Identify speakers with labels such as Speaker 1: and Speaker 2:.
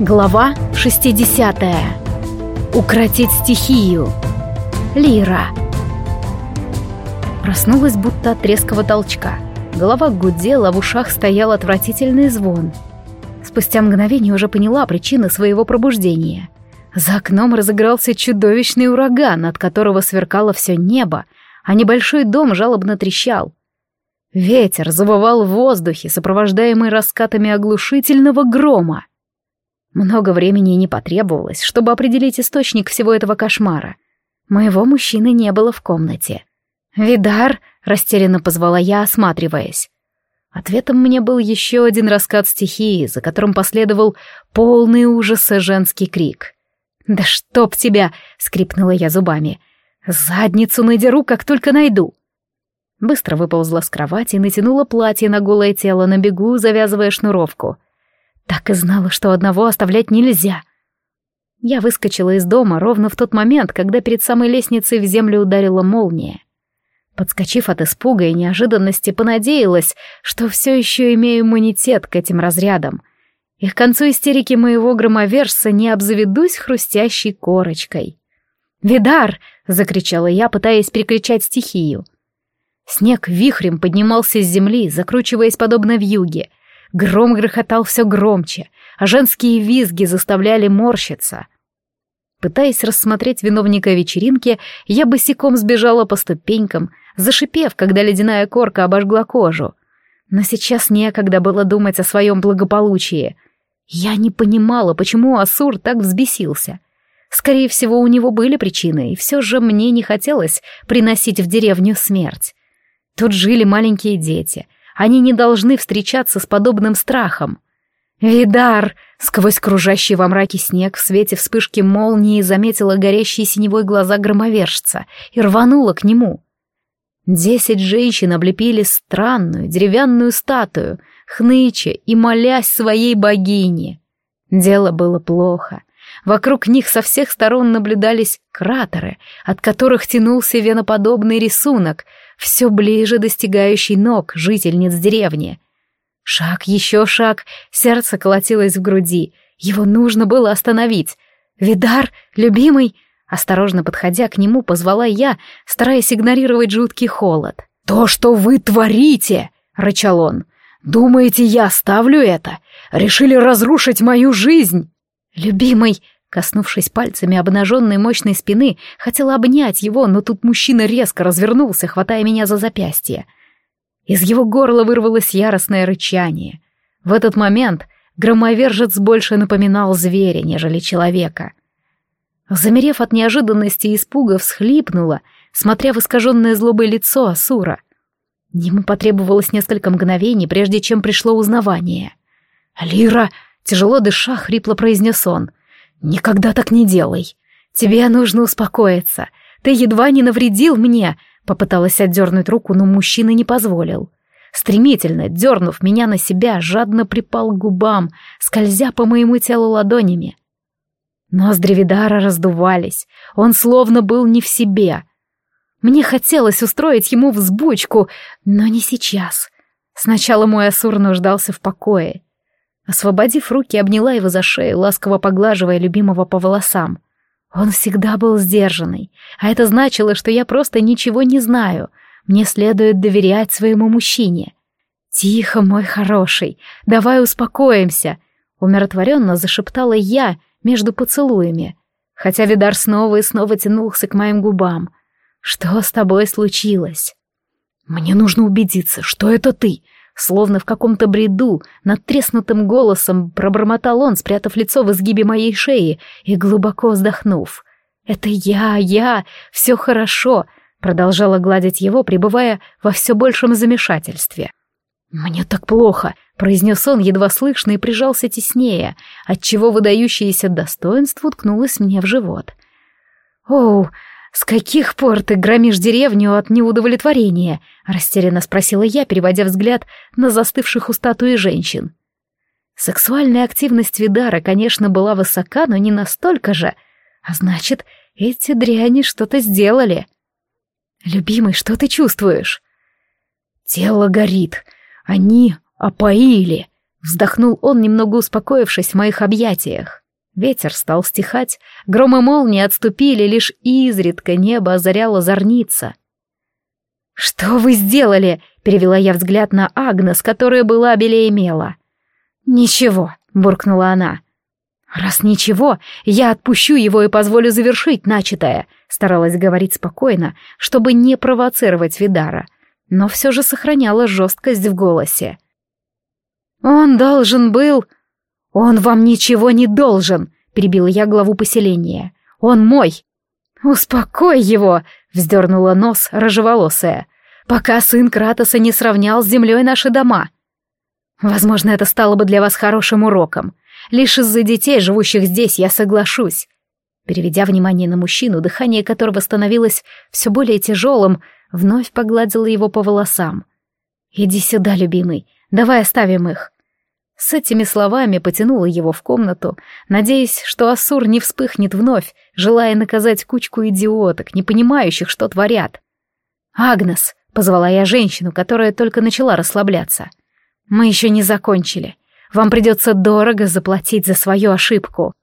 Speaker 1: Глава 60. Укротить стихию. Лира. Проснулась будто от резкого толчка. Голова гудела, в ушах стоял отвратительный звон. Спустя мгновение уже поняла причины своего пробуждения. За окном разыгрался чудовищный ураган, от которого сверкало все небо, а небольшой дом жалобно трещал. Ветер завывал в воздухе, сопровождаемый раскатами оглушительного грома. Много времени не потребовалось, чтобы определить источник всего этого кошмара. Моего мужчины не было в комнате. «Видар!» — растерянно позвала я, осматриваясь. Ответом мне был еще один раскат стихии, за которым последовал полный ужаса женский крик. «Да чтоб тебя!» — скрипнула я зубами. «Задницу надеру, как только найду!» Быстро выползла с кровати и натянула платье на голое тело на бегу, завязывая шнуровку. Так и знала, что одного оставлять нельзя. Я выскочила из дома ровно в тот момент, когда перед самой лестницей в землю ударила молния. Подскочив от испуга и неожиданности, понадеялась, что все еще имею иммунитет к этим разрядам. И к концу истерики моего громовержца не обзаведусь хрустящей корочкой. «Видар!» — закричала я, пытаясь перекричать стихию. Снег вихрем поднимался с земли, закручиваясь подобно вьюге — Гром грохотал все громче, а женские визги заставляли морщиться. Пытаясь рассмотреть виновника вечеринки, я босиком сбежала по ступенькам, зашипев, когда ледяная корка обожгла кожу. Но сейчас некогда было думать о своем благополучии. Я не понимала, почему Асур так взбесился. Скорее всего, у него были причины, и все же мне не хотелось приносить в деревню смерть. Тут жили маленькие дети, они не должны встречаться с подобным страхом. «Видар!» — сквозь кружащий во мраке снег в свете вспышки молнии заметила горящие синевой глаза громовержца и рванула к нему. Десять женщин облепили странную деревянную статую, хныча и молясь своей богине. Дело было плохо. Вокруг них со всех сторон наблюдались кратеры, от которых тянулся веноподобный рисунок, все ближе достигающий ног жительниц деревни. Шаг, еще шаг, сердце колотилось в груди. Его нужно было остановить. «Видар, любимый!» Осторожно подходя к нему, позвала я, стараясь игнорировать жуткий холод. «То, что вы творите!» — рычал он. «Думаете, я оставлю это? Решили разрушить мою жизнь?» «Любимый!» Коснувшись пальцами обнаженной мощной спины, хотела обнять его, но тут мужчина резко развернулся, хватая меня за запястье. Из его горла вырвалось яростное рычание. В этот момент громовержец больше напоминал зверя, нежели человека. Замерев от неожиданности и испуга, всхлипнула, смотря в искаженное злобой лицо Асура. Ему потребовалось несколько мгновений, прежде чем пришло узнавание. «Лира!» — тяжело дыша, хрипло произнес он — «Никогда так не делай. Тебе нужно успокоиться. Ты едва не навредил мне», — попыталась отдернуть руку, но мужчина не позволил. Стремительно, дернув меня на себя, жадно припал к губам, скользя по моему телу ладонями. Ноздри Видара раздувались, он словно был не в себе. Мне хотелось устроить ему взбучку, но не сейчас. Сначала мой Асур нуждался в покое, Освободив руки, обняла его за шею, ласково поглаживая любимого по волосам. Он всегда был сдержанный, а это значило, что я просто ничего не знаю. Мне следует доверять своему мужчине. «Тихо, мой хороший, давай успокоимся», — умиротворенно зашептала я между поцелуями, хотя Видар снова и снова тянулся к моим губам. «Что с тобой случилось?» «Мне нужно убедиться, что это ты», Словно в каком-то бреду, над треснутым голосом пробормотал он, спрятав лицо в изгибе моей шеи и глубоко вздохнув. «Это я, я, все хорошо», — продолжала гладить его, пребывая во все большем замешательстве. «Мне так плохо», — произнес он едва слышно и прижался теснее, отчего выдающееся достоинство уткнулось мне в живот. «Оу, «С каких пор ты громишь деревню от неудовлетворения?» — растерянно спросила я, переводя взгляд на застывших у статуи женщин. Сексуальная активность Видара, конечно, была высока, но не настолько же. А значит, эти дряни что-то сделали. «Любимый, что ты чувствуешь?» «Тело горит. Они опоили», — Вздохнул он, немного успокоившись в моих объятиях. Ветер стал стихать, гром и молнии отступили, лишь изредка небо озаряло зорница. «Что вы сделали?» — перевела я взгляд на Агнес, которая была белее мела. «Ничего», — буркнула она. «Раз ничего, я отпущу его и позволю завершить начатое», — старалась говорить спокойно, чтобы не провоцировать Видара, но все же сохраняла жесткость в голосе. «Он должен был...» «Он вам ничего не должен», — перебила я главу поселения. «Он мой». «Успокой его», — вздернула нос рыжеволосая, «пока сын Кратоса не сравнял с землей наши дома». «Возможно, это стало бы для вас хорошим уроком. Лишь из-за детей, живущих здесь, я соглашусь». Переведя внимание на мужчину, дыхание которого становилось все более тяжелым, вновь погладила его по волосам. «Иди сюда, любимый, давай оставим их. С этими словами потянула его в комнату, надеясь, что Асур не вспыхнет вновь, желая наказать кучку идиоток, не понимающих, что творят. «Агнес», — позвала я женщину, которая только начала расслабляться, — «мы еще не закончили. Вам придется дорого заплатить за свою ошибку».